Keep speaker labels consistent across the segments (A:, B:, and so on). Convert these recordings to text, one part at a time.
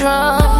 A: drunk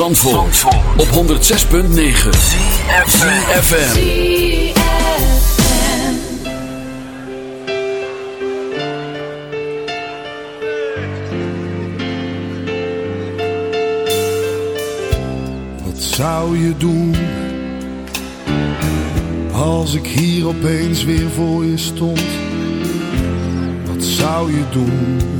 B: Van Zandvoort, op 106.9 CFFM
C: Wat zou je doen als ik hier opeens weer voor je stond? Wat zou je doen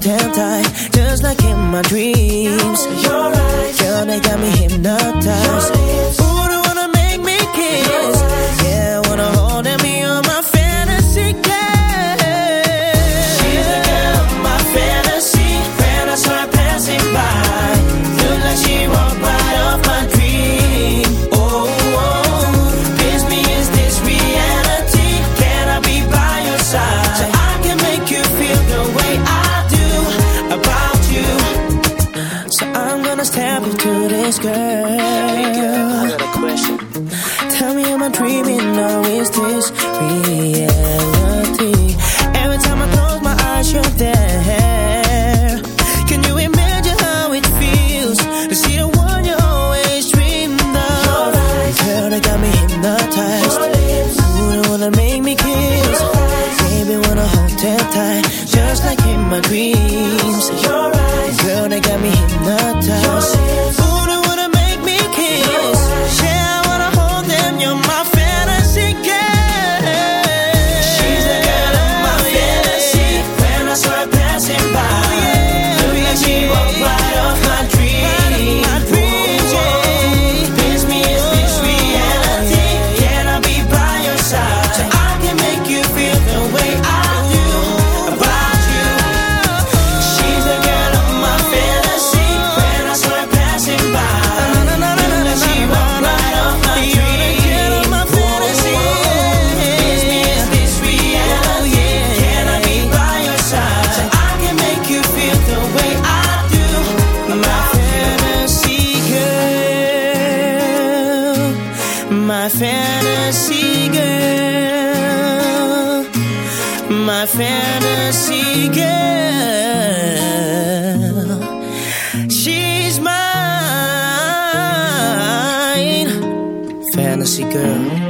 D: damn tight, just like in my dreams. my fantasy girl, my fantasy girl. She's mine, fantasy girl.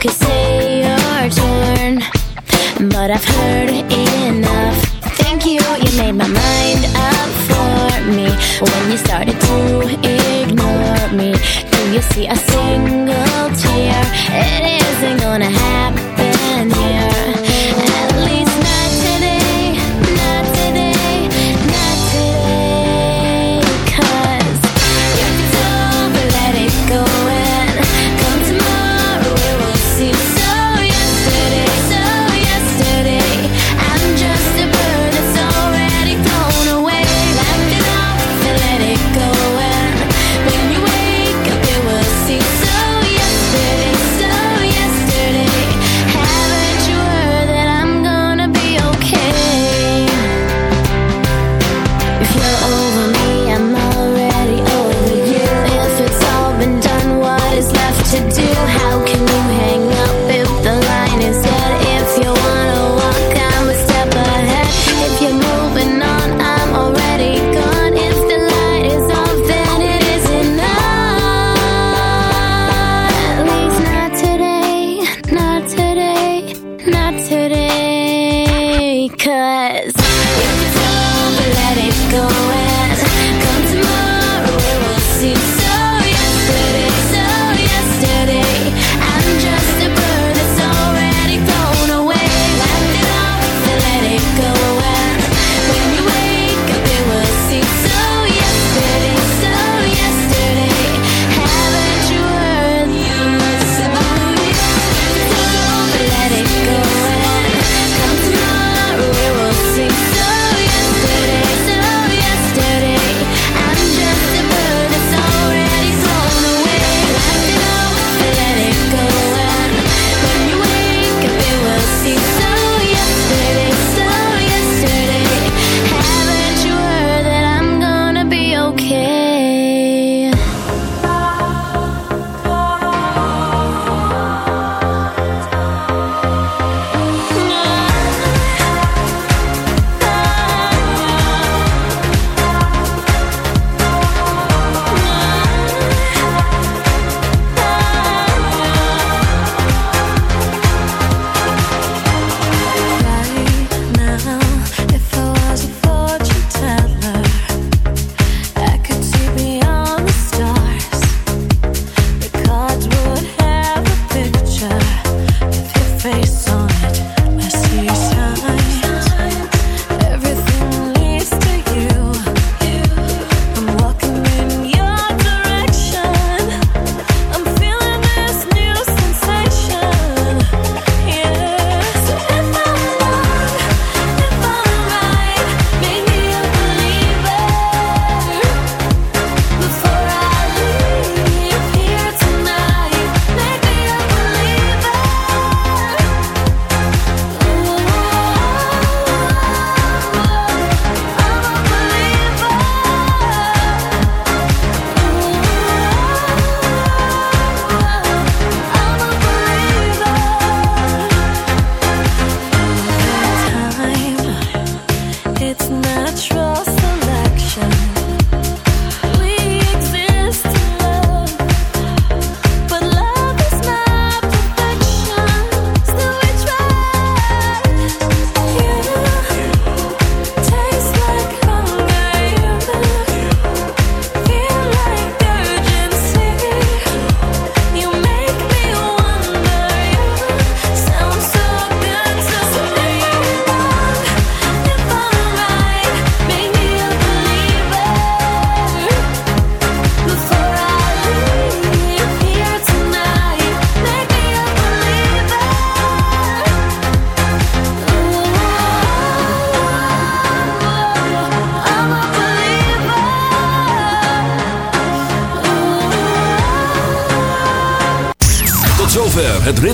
E: could say you're torn, but I've heard enough. Thank you, you made my mind up for me when you started to ignore me. Do you see a single tear? It isn't gonna happen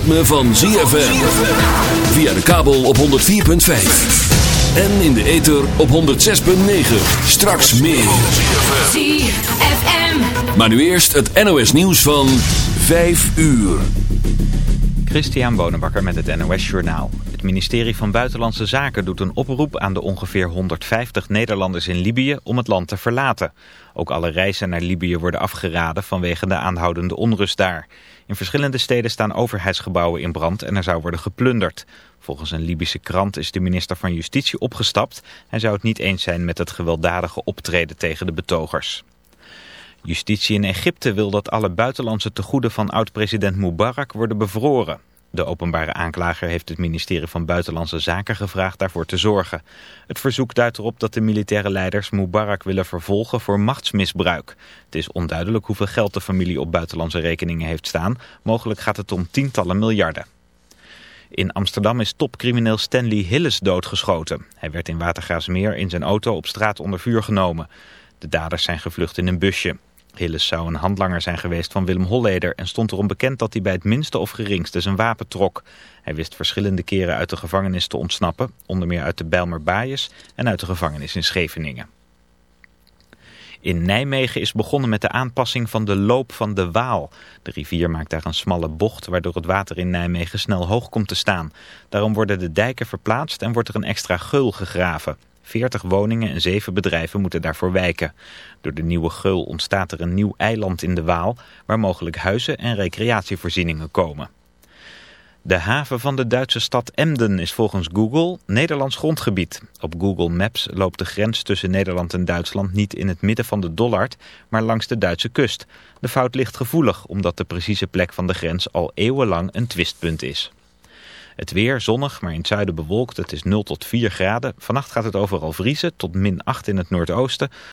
B: ritme van ZFM. Via de kabel op 104.5. En in de ether op 106.9. Straks meer.
F: ZFM.
B: Maar nu eerst het NOS nieuws van 5 uur.
G: Christian Bonenbakker met het NOS Journaal. Het ministerie van Buitenlandse Zaken doet een oproep aan de ongeveer 150 Nederlanders in Libië om het land te verlaten. Ook alle reizen naar Libië worden afgeraden vanwege de aanhoudende onrust daar. In verschillende steden staan overheidsgebouwen in brand en er zou worden geplunderd. Volgens een Libische krant is de minister van Justitie opgestapt. Hij zou het niet eens zijn met het gewelddadige optreden tegen de betogers. Justitie in Egypte wil dat alle buitenlandse tegoeden van oud-president Mubarak worden bevroren. De openbare aanklager heeft het ministerie van Buitenlandse Zaken gevraagd daarvoor te zorgen. Het verzoek duidt erop dat de militaire leiders Mubarak willen vervolgen voor machtsmisbruik. Het is onduidelijk hoeveel geld de familie op buitenlandse rekeningen heeft staan. Mogelijk gaat het om tientallen miljarden. In Amsterdam is topcrimineel Stanley Hilles doodgeschoten. Hij werd in Watergraafsmeer in zijn auto op straat onder vuur genomen. De daders zijn gevlucht in een busje. Hilles zou een handlanger zijn geweest van Willem Holleder en stond erom bekend dat hij bij het minste of geringste zijn wapen trok. Hij wist verschillende keren uit de gevangenis te ontsnappen, onder meer uit de Bijlmer Baaiers en uit de gevangenis in Scheveningen. In Nijmegen is begonnen met de aanpassing van de loop van de Waal. De rivier maakt daar een smalle bocht waardoor het water in Nijmegen snel hoog komt te staan. Daarom worden de dijken verplaatst en wordt er een extra geul gegraven. 40 woningen en 7 bedrijven moeten daarvoor wijken. Door de nieuwe geul ontstaat er een nieuw eiland in de Waal... waar mogelijk huizen en recreatievoorzieningen komen. De haven van de Duitse stad Emden is volgens Google Nederlands grondgebied. Op Google Maps loopt de grens tussen Nederland en Duitsland niet in het midden van de Dollard, maar langs de Duitse kust. De fout ligt gevoelig, omdat de precieze plek van de grens al eeuwenlang een twistpunt is. Het weer zonnig, maar in het zuiden bewolkt. Het is 0 tot 4 graden. Vannacht gaat het overal vriezen tot min 8 in het noordoosten.